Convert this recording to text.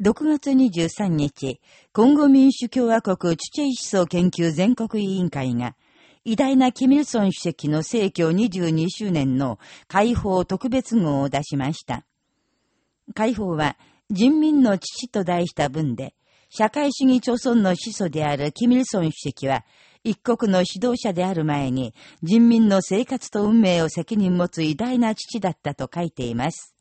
6月23日、コンゴ民主共和国チュチェイ思想研究全国委員会が、偉大なキミルソン主席の逝去22周年の解放特別号を出しました。解放は、人民の父と題した文で、社会主義朝村の始祖であるキミルソン主席は、一国の指導者である前に、人民の生活と運命を責任持つ偉大な父だったと書いています。